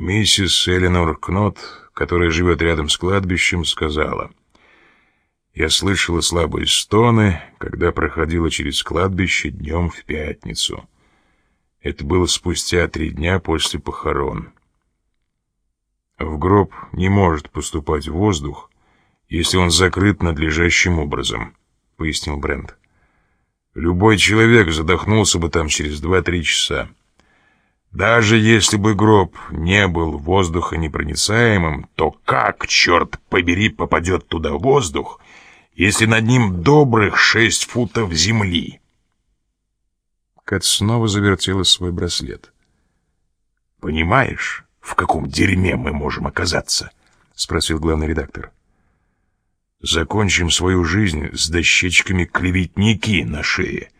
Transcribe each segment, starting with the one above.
Миссис Эленор Кнот, которая живет рядом с кладбищем, сказала, «Я слышала слабые стоны, когда проходила через кладбище днем в пятницу. Это было спустя три дня после похорон. В гроб не может поступать воздух, если он закрыт надлежащим образом», — пояснил Брент. «Любой человек задохнулся бы там через два-три часа». Даже если бы гроб не был воздухонепроницаемым, то как, черт побери, попадет туда воздух, если над ним добрых шесть футов земли? Кэт снова завертела свой браслет. «Понимаешь, в каком дерьме мы можем оказаться?» — спросил главный редактор. «Закончим свою жизнь с дощечками клеветники на шее,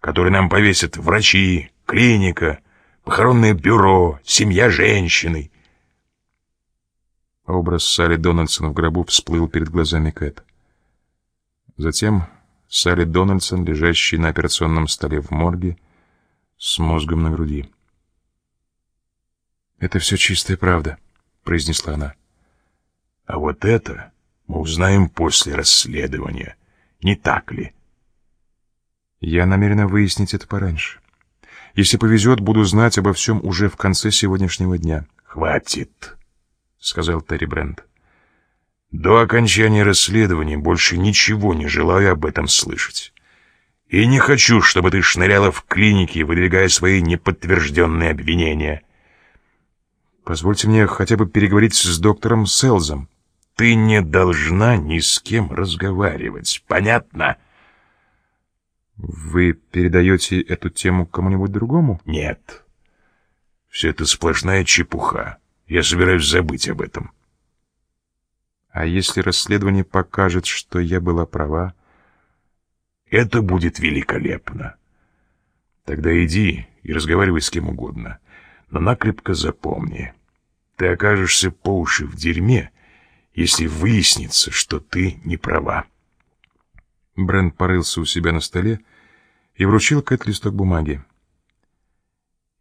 которые нам повесят врачи, клиника» похоронное бюро, семья женщины. Образ Салли Дональдсона в гробу всплыл перед глазами Кэт. Затем Салли Дональдсон, лежащий на операционном столе в морге, с мозгом на груди. «Это все чистая правда», — произнесла она. «А вот это мы узнаем после расследования, не так ли?» «Я намерена выяснить это пораньше». Если повезет, буду знать обо всем уже в конце сегодняшнего дня. «Хватит», — сказал Терри Брент. «До окончания расследования больше ничего не желаю об этом слышать. И не хочу, чтобы ты шныряла в клинике, выдвигая свои неподтвержденные обвинения». «Позвольте мне хотя бы переговорить с доктором Селзом». «Ты не должна ни с кем разговаривать, понятно?» Вы передаете эту тему кому-нибудь другому? Нет. Все это сплошная чепуха. Я собираюсь забыть об этом. А если расследование покажет, что я была права? Это будет великолепно. Тогда иди и разговаривай с кем угодно. Но накрепко запомни. Ты окажешься по уши в дерьме, если выяснится, что ты не права. Брент порылся у себя на столе и вручил Кэт листок бумаги.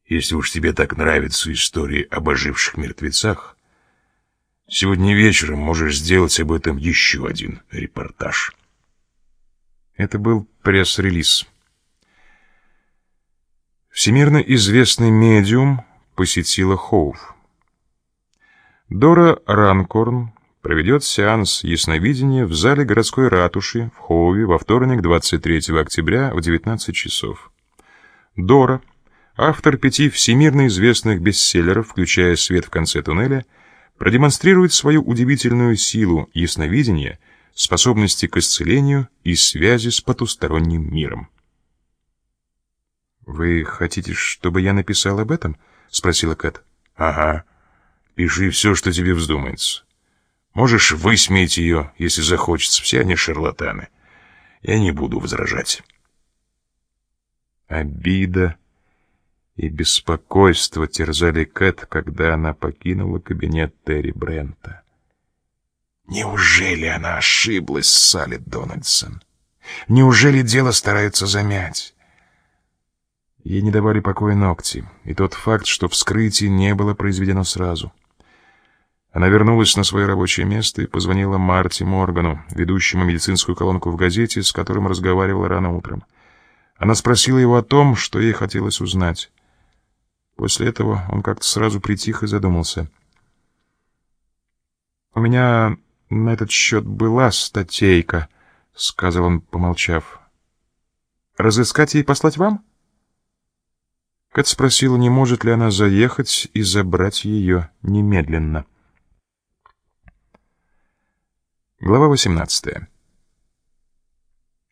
«Если уж тебе так нравятся истории об оживших мертвецах, сегодня вечером можешь сделать об этом еще один репортаж». Это был пресс-релиз. Всемирно известный медиум посетила Хоув. Дора Ранкорн проведет сеанс ясновидения в зале городской ратуши в Хоуве во вторник 23 октября в 19 часов. Дора, автор пяти всемирно известных бестселлеров, включая «Свет в конце туннеля», продемонстрирует свою удивительную силу ясновидения, способности к исцелению и связи с потусторонним миром. «Вы хотите, чтобы я написал об этом?» — спросила Кэт. «Ага. Пиши все, что тебе вздумается. Можешь высмеять ее, если захочется. Все они шарлатаны. Я не буду возражать. Обида и беспокойство терзали Кэт, когда она покинула кабинет Терри Брента. Неужели она ошиблась, Салли Дональдсон? Неужели дело стараются замять? Ей не давали покоя ногти, и тот факт, что вскрытие не было произведено сразу — она вернулась на свое рабочее место и позвонила Марти Моргану, ведущему медицинскую колонку в газете, с которым разговаривала рано утром. Она спросила его о том, что ей хотелось узнать. После этого он как-то сразу притих и задумался. «У меня на этот счет была статейка», — сказал он, помолчав. «Разыскать и послать вам?» Кэт спросила, не может ли она заехать и забрать ее немедленно. Глава 18.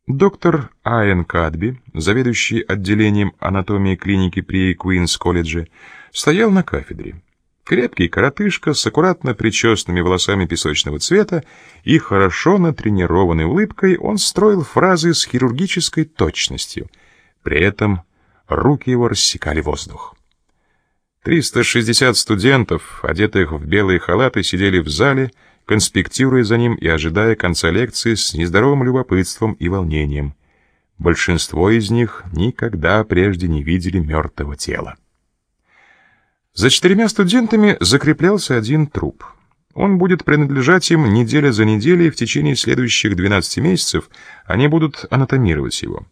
Доктор Айен Кадби, заведующий отделением анатомии клиники при Куинс-колледже, стоял на кафедре. Крепкий коротышка с аккуратно причесанными волосами песочного цвета и хорошо натренированной улыбкой он строил фразы с хирургической точностью. При этом руки его рассекали воздух. 360 студентов, одетых в белые халаты, сидели в зале, конспектируя за ним и ожидая конца лекции с нездоровым любопытством и волнением. Большинство из них никогда прежде не видели мертвого тела. За четырьмя студентами закреплялся один труп. Он будет принадлежать им неделя за неделей, в течение следующих 12 месяцев они будут анатомировать его.